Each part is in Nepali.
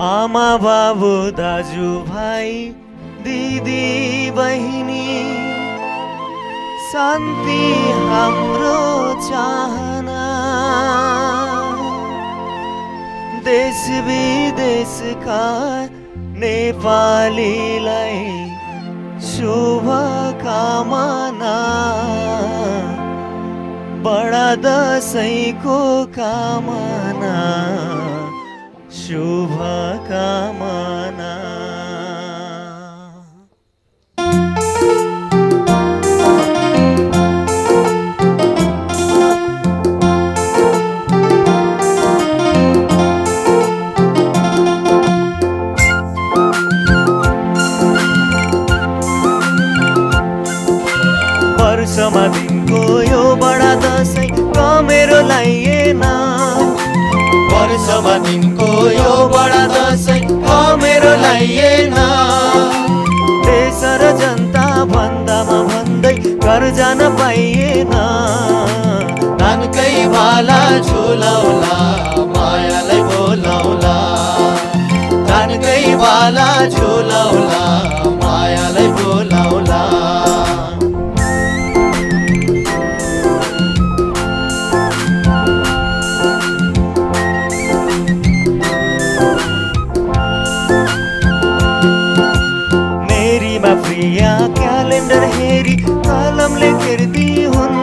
आमा बाबु दाजु भाइ दिदी बहिनी शान्ति हाम्रो चाहना। देश विदेशका नेपालीलाई शुभकामना। बडा दसैँको कामना। शुभकामना। वर्षमा दिनको यो बडा दसैँ कमेरो लाइएन वर्षमा दसैँ लाइएन देश र जनता भन्दामा भन्दै घर जान पाइएन। नानकै भाला झुलाउला मायालाई बोलाउला नानकै भाला झुलाउला कलमले घेर्दी हुन्।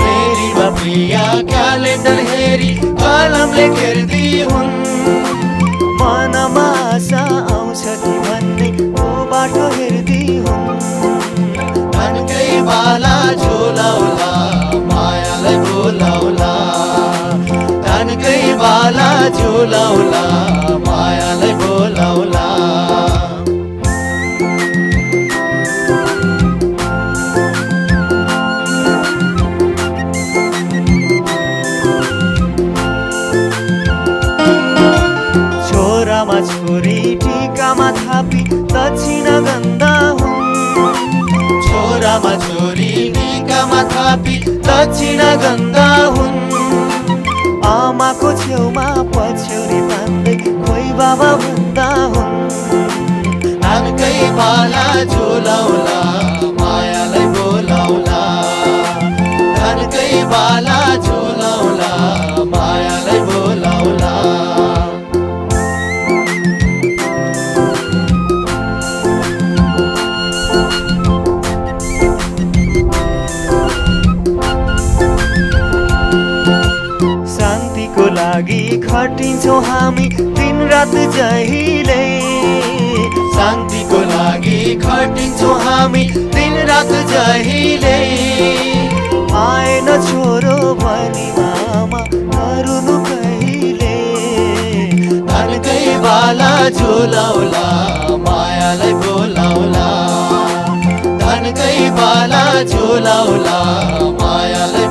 मेरीमा प्रिया क्यालेन्डर हेरी कलमले घेर्दी हुन्। मनमा आशा आउँछ कि भन्ने ओ बाटो हेर्दी हुन्। धनकै बाला झोलाउला मायालाई बोलाउला। धनकै बाला झोलाउला छोरी टिकामा थापी दक्षिण गन्दा हुन् छोरामा छोरी टिकामा थापी दक्षिण गन्दा हुन् आमाको छेउमा पछ्यौरी बान्दै खोइ बाबा भन्दा हुन् नानकै बाला झोलाउला लागि खटिन्छौँ हामी दिन रात जहिले। शान्तिको लागि खटिन्छौँ हामी दिन रात जहिले। आएन छोरो भनी मामा रुनु कहिले। धनकै बाला झुलाउला मायालाई बोलाउला। धनकै बाला झुलाउला मायालाई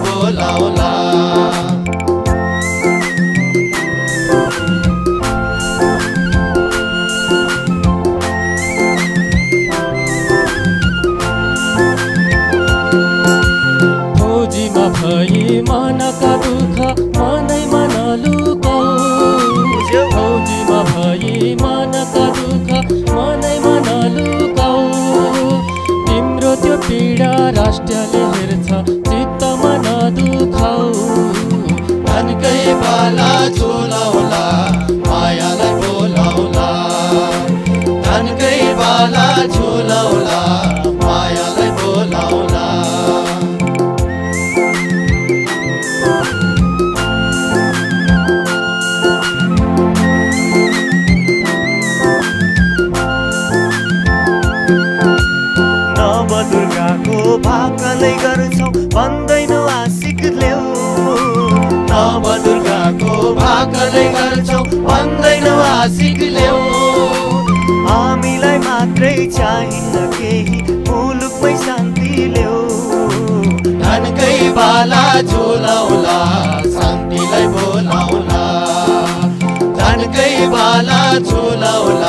मनका दुःख मनैमा नलुकाऊ। तिम्रो त्यो पीडा राष्ट्रले नवदुर्गाको भाकलै गर्छौ भन्दैनौ आशिक हामीलाई मात्रै चाहिन्न केही मुलुकमै शान्ति ल्याउ धनकै बाला झोलाउला शान्तिलाई बोलाउला। धनकै बाला झोलाउला